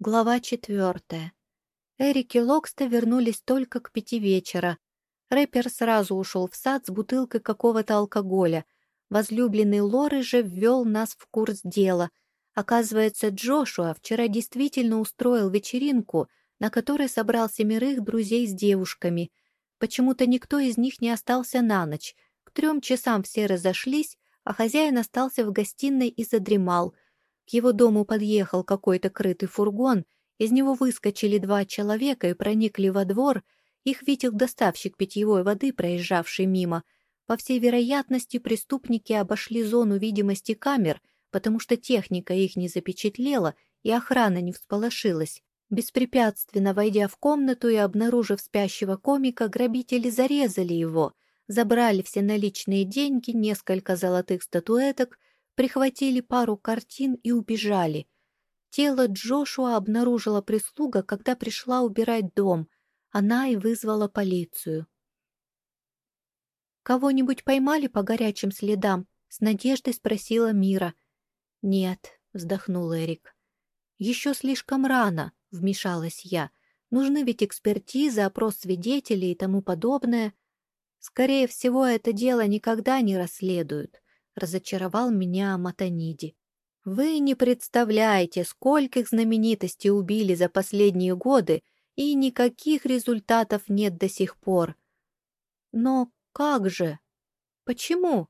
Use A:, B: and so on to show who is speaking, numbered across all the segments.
A: Глава четвертая. Эрик и Локста вернулись только к пяти вечера. Рэпер сразу ушел в сад с бутылкой какого-то алкоголя. Возлюбленный Лоры же ввел нас в курс дела. Оказывается, Джошуа вчера действительно устроил вечеринку, на которой собрал семерых друзей с девушками. Почему-то никто из них не остался на ночь. К трем часам все разошлись, а хозяин остался в гостиной и задремал — к его дому подъехал какой-то крытый фургон, из него выскочили два человека и проникли во двор, их видел доставщик питьевой воды, проезжавший мимо. По всей вероятности, преступники обошли зону видимости камер, потому что техника их не запечатлела и охрана не всполошилась. Беспрепятственно войдя в комнату и обнаружив спящего комика, грабители зарезали его, забрали все наличные деньги, несколько золотых статуэток, прихватили пару картин и убежали. Тело Джошуа обнаружила прислуга, когда пришла убирать дом. Она и вызвала полицию. «Кого-нибудь поймали по горячим следам?» — с надеждой спросила Мира. «Нет», — вздохнул Эрик. «Еще слишком рано», — вмешалась я. «Нужны ведь экспертизы, опрос свидетелей и тому подобное. Скорее всего, это дело никогда не расследуют разочаровал меня Матаниди. Вы не представляете, скольких знаменитостей убили за последние годы, и никаких результатов нет до сих пор. Но как же? Почему?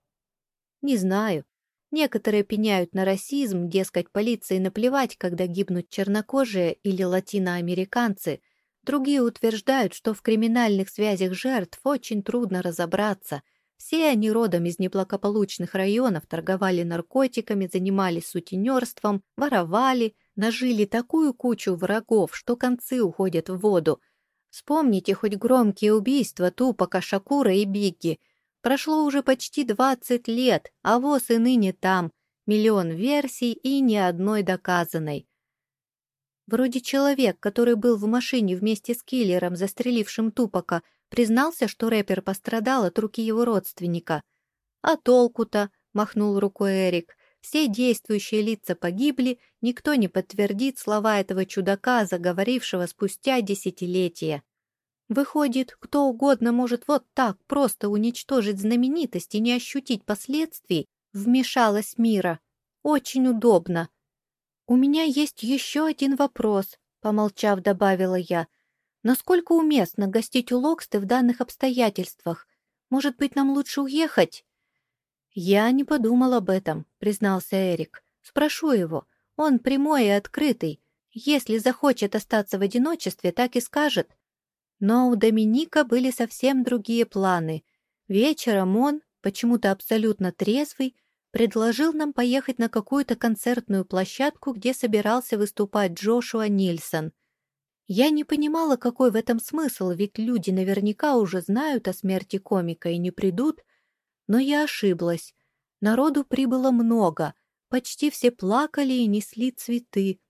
A: Не знаю. Некоторые пеняют на расизм, дескать, полиции наплевать, когда гибнут чернокожие или латиноамериканцы. Другие утверждают, что в криминальных связях жертв очень трудно разобраться – все они родом из неблагополучных районов, торговали наркотиками, занимались сутенерством, воровали, нажили такую кучу врагов, что концы уходят в воду. Вспомните хоть громкие убийства Тупака, Шакура и Бигги. Прошло уже почти 20 лет, а ВОЗ и ныне там. Миллион версий и ни одной доказанной. Вроде человек, который был в машине вместе с киллером, застрелившим Тупака, признался, что рэпер пострадал от руки его родственника. «А толку-то?» — махнул рукой Эрик. «Все действующие лица погибли, никто не подтвердит слова этого чудака, заговорившего спустя десятилетия. Выходит, кто угодно может вот так просто уничтожить знаменитость и не ощутить последствий?» Вмешалась Мира. «Очень удобно». «У меня есть еще один вопрос», — помолчав, добавила я. Насколько уместно гостить у Локсты в данных обстоятельствах? Может быть, нам лучше уехать?» «Я не подумал об этом», — признался Эрик. «Спрошу его. Он прямой и открытый. Если захочет остаться в одиночестве, так и скажет». Но у Доминика были совсем другие планы. Вечером он, почему-то абсолютно трезвый, предложил нам поехать на какую-то концертную площадку, где собирался выступать Джошуа Нильсон. Я не понимала, какой в этом смысл, ведь люди наверняка уже знают о смерти комика и не придут. Но я ошиблась. Народу прибыло много, почти все плакали и несли цветы.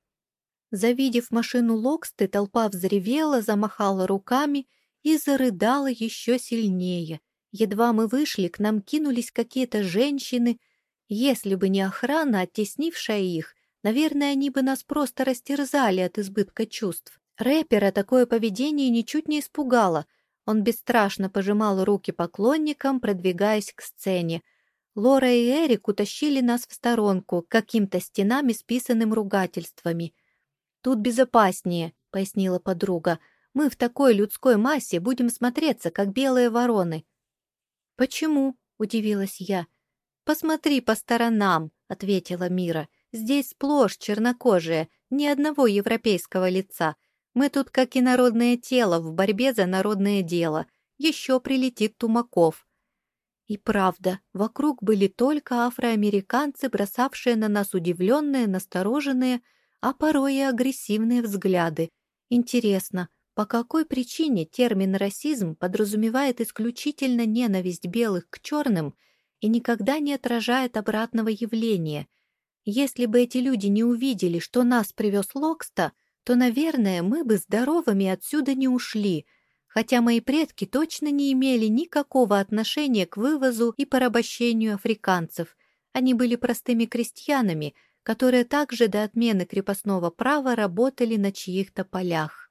A: Завидев машину Локсты, толпа взревела, замахала руками и зарыдала еще сильнее. Едва мы вышли, к нам кинулись какие-то женщины. Если бы не охрана, оттеснившая их, наверное, они бы нас просто растерзали от избытка чувств. Рэпера такое поведение ничуть не испугало. Он бесстрашно пожимал руки поклонникам, продвигаясь к сцене. Лора и Эрик утащили нас в сторонку, каким-то стенам, исписанным ругательствами. «Тут безопаснее», — пояснила подруга. «Мы в такой людской массе будем смотреться, как белые вороны». «Почему?» — удивилась я. «Посмотри по сторонам», — ответила Мира. «Здесь сплошь чернокожие, ни одного европейского лица». Мы тут как и народное тело в борьбе за народное дело. Еще прилетит Тумаков. И правда, вокруг были только афроамериканцы, бросавшие на нас удивленные, настороженные, а порой и агрессивные взгляды. Интересно, по какой причине термин «расизм» подразумевает исключительно ненависть белых к черным и никогда не отражает обратного явления? Если бы эти люди не увидели, что нас привез Локста — то, наверное, мы бы здоровыми отсюда не ушли, хотя мои предки точно не имели никакого отношения к вывозу и порабощению африканцев. Они были простыми крестьянами, которые также до отмены крепостного права работали на чьих-то полях.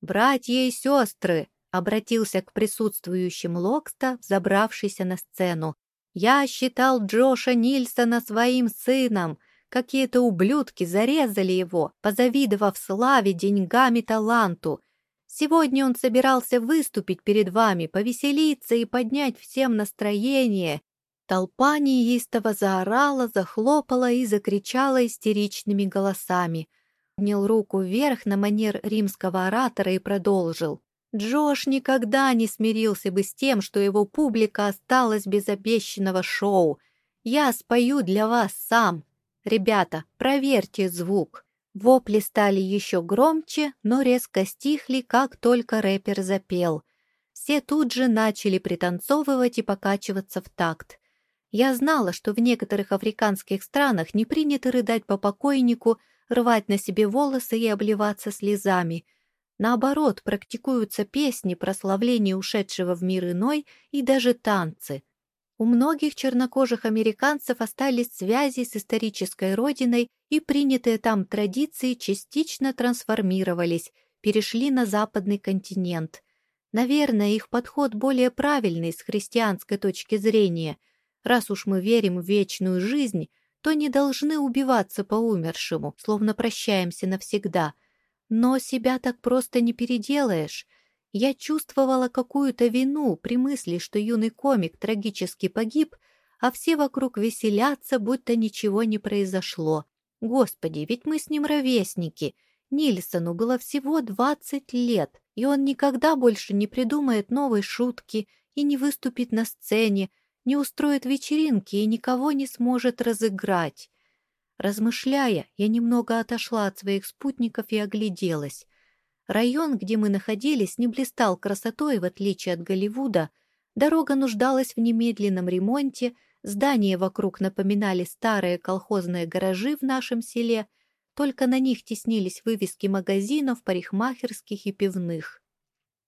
A: «Братья и сестры!» — обратился к присутствующим Локста, забравшийся на сцену. «Я считал Джоша Нильсона своим сыном. Какие-то ублюдки зарезали его, позавидовав славе, деньгам и таланту. Сегодня он собирался выступить перед вами, повеселиться и поднять всем настроение. Толпа неистово заорала, захлопала и закричала истеричными голосами. Поднял руку вверх на манер римского оратора и продолжил. Джош никогда не смирился бы с тем, что его публика осталась без обещанного шоу. Я спою для вас сам. Ребята, проверьте звук. Вопли стали еще громче, но резко стихли, как только рэпер запел. Все тут же начали пританцовывать и покачиваться в такт. Я знала, что в некоторых африканских странах не принято рыдать по покойнику, рвать на себе волосы и обливаться слезами. Наоборот, практикуются песни, прославление ушедшего в мир иной и даже танцы. У многих чернокожих американцев остались связи с исторической родиной, и принятые там традиции частично трансформировались, перешли на западный континент. Наверное, их подход более правильный с христианской точки зрения. Раз уж мы верим в вечную жизнь, то не должны убиваться по умершему, словно прощаемся навсегда. Но себя так просто не переделаешь — я чувствовала какую-то вину при мысли, что юный комик трагически погиб, а все вокруг веселятся, будто ничего не произошло. Господи, ведь мы с ним ровесники. Нильсону было всего двадцать лет, и он никогда больше не придумает новой шутки и не выступит на сцене, не устроит вечеринки и никого не сможет разыграть. Размышляя, я немного отошла от своих спутников и огляделась. Район, где мы находились, не блистал красотой, в отличие от Голливуда. Дорога нуждалась в немедленном ремонте, здания вокруг напоминали старые колхозные гаражи в нашем селе, только на них теснились вывески магазинов, парикмахерских и пивных.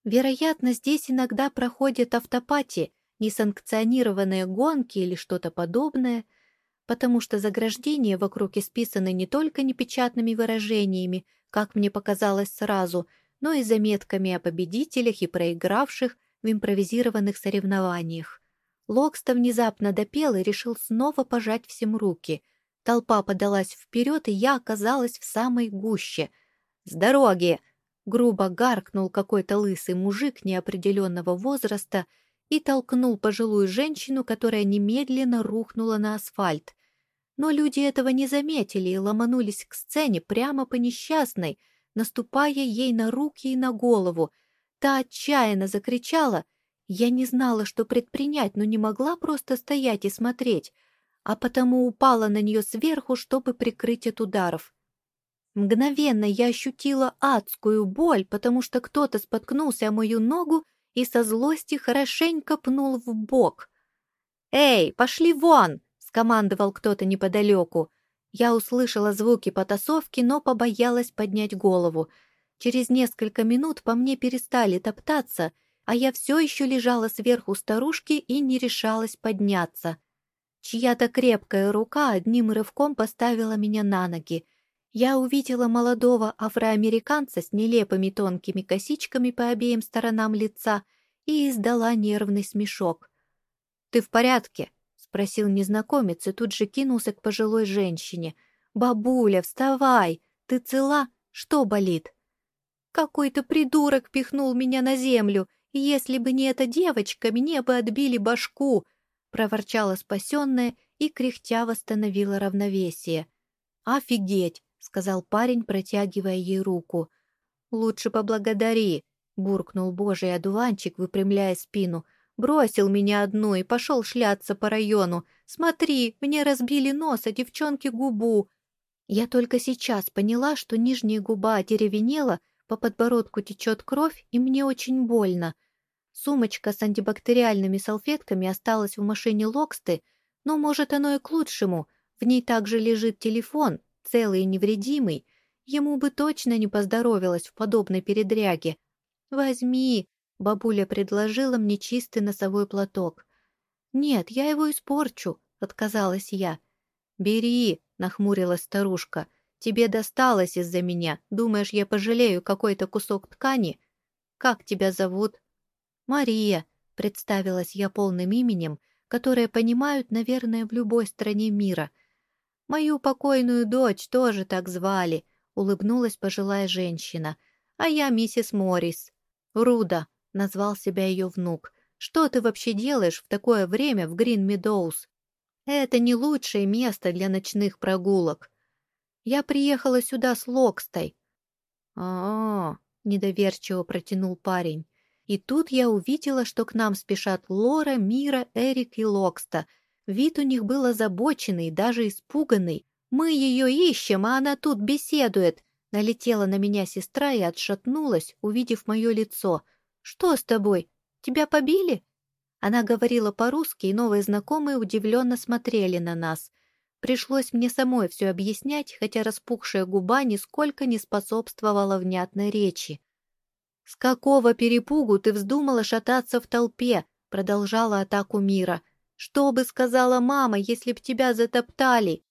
A: Вероятно, здесь иногда проходят автопати, несанкционированные гонки или что-то подобное, потому что заграждения вокруг исписаны не только непечатными выражениями, как мне показалось сразу, но и заметками о победителях и проигравших в импровизированных соревнованиях. Локста внезапно допел и решил снова пожать всем руки. Толпа подалась вперед, и я оказалась в самой гуще. «С дороги!» — грубо гаркнул какой-то лысый мужик неопределенного возраста и толкнул пожилую женщину, которая немедленно рухнула на асфальт. Но люди этого не заметили и ломанулись к сцене прямо по несчастной, наступая ей на руки и на голову. Та отчаянно закричала. Я не знала, что предпринять, но не могла просто стоять и смотреть, а потому упала на нее сверху, чтобы прикрыть от ударов. Мгновенно я ощутила адскую боль, потому что кто-то споткнулся о мою ногу и со злости хорошенько пнул в бок. «Эй, пошли вон!» Скомандовал кто-то неподалеку. Я услышала звуки потасовки, но побоялась поднять голову. Через несколько минут по мне перестали топтаться, а я все еще лежала сверху старушки и не решалась подняться. Чья-то крепкая рука одним рывком поставила меня на ноги. Я увидела молодого афроамериканца с нелепыми тонкими косичками по обеим сторонам лица и издала нервный смешок. «Ты в порядке?» Спросил незнакомец и тут же кинулся к пожилой женщине. «Бабуля, вставай! Ты цела? Что болит?» «Какой-то придурок пихнул меня на землю, и если бы не эта девочка, мне бы отбили башку!» проворчала спасенная и, кряхтя, восстановила равновесие. «Офигеть!» — сказал парень, протягивая ей руку. «Лучше поблагодари!» — буркнул божий одуванчик, выпрямляя спину — Бросил меня одну и пошел шляться по району. Смотри, мне разбили нос, а девчонке губу. Я только сейчас поняла, что нижняя губа одеревенела, по подбородку течет кровь, и мне очень больно. Сумочка с антибактериальными салфетками осталась в машине Локсты, но, может, оно и к лучшему. В ней также лежит телефон, целый и невредимый. Ему бы точно не поздоровилось в подобной передряге. «Возьми!» Бабуля предложила мне чистый носовой платок. «Нет, я его испорчу», — отказалась я. «Бери», — нахмурилась старушка. «Тебе досталось из-за меня. Думаешь, я пожалею какой-то кусок ткани? Как тебя зовут?» «Мария», — представилась я полным именем, которое понимают, наверное, в любой стране мира. «Мою покойную дочь тоже так звали», — улыбнулась пожилая женщина. «А я миссис Моррис». «Руда», — назвал себя ее внук. «Что ты вообще делаешь в такое время в Грин Медоуз?» Это не лучшее место для ночных прогулок. Я приехала сюда с Локстой. А, -а, -а недоверчиво протянул парень. И тут я увидела, что к нам спешат Лора, Мира, Эрик и Локста. Вид у них был озабоченный, даже испуганный. «Мы ее ищем, а она тут беседует!» Налетела на меня сестра и отшатнулась, увидев мое лицо. «Что с тобой? Тебя побили?» Она говорила по-русски, и новые знакомые удивленно смотрели на нас. Пришлось мне самой все объяснять, хотя распухшая губа нисколько не способствовала внятной речи. «С какого перепугу ты вздумала шататься в толпе?» — продолжала атаку мира. «Что бы сказала мама, если б тебя затоптали?»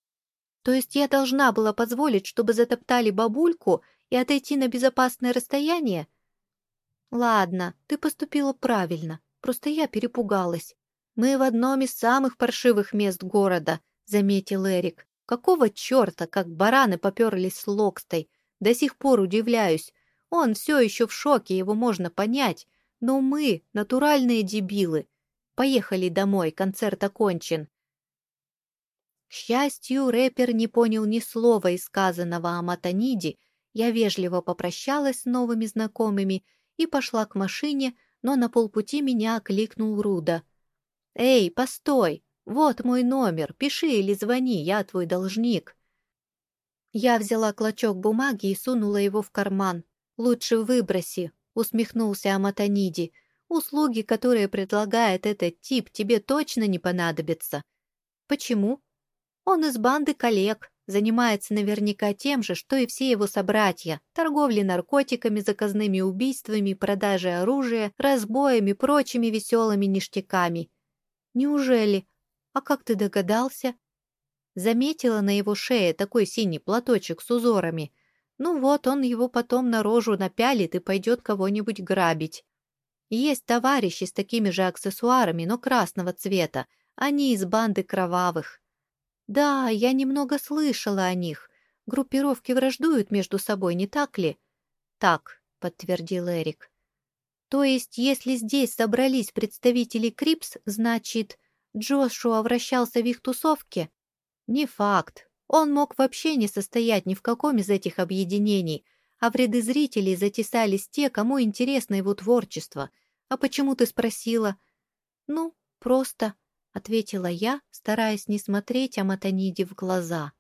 A: «То есть я должна была позволить, чтобы затоптали бабульку и отойти на безопасное расстояние?» «Ладно, ты поступила правильно. Просто я перепугалась. Мы в одном из самых паршивых мест города, заметил Эрик. Какого черта, как бараны поперлись с Локстой? До сих пор удивляюсь. Он все еще в шоке, его можно понять. Но мы — натуральные дебилы. Поехали домой, концерт окончен. К счастью, рэпер не понял ни слова сказанного о Матаниде. Я вежливо попрощалась с новыми знакомыми и пошла к машине, но на полпути меня окликнул Руда. «Эй, постой! Вот мой номер, пиши или звони, я твой должник». Я взяла клочок бумаги и сунула его в карман. «Лучше выброси», — усмехнулся Аматониди. «Услуги, которые предлагает этот тип, тебе точно не понадобятся». «Почему?» «Он из банды коллег, Занимается наверняка тем же, что и все его собратья. Торговлей наркотиками, заказными убийствами, продажей оружия, разбоями, прочими веселыми ништяками. Неужели? А как ты догадался? Заметила на его шее такой синий платочек с узорами. Ну вот, он его потом на рожу напялит и пойдет кого-нибудь грабить. Есть товарищи с такими же аксессуарами, но красного цвета. Они из банды кровавых. «Да, я немного слышала о них. Группировки враждуют между собой, не так ли?» «Так», — подтвердил Эрик. «То есть, если здесь собрались представители Крипс, значит, Джошуа вращался в их тусовке?» «Не факт. Он мог вообще не состоять ни в каком из этих объединений, а в ряды зрителей затесались те, кому интересно его творчество. А почему ты спросила?» «Ну, просто», — ответила я, стараясь не смотреть Аматониде в глаза.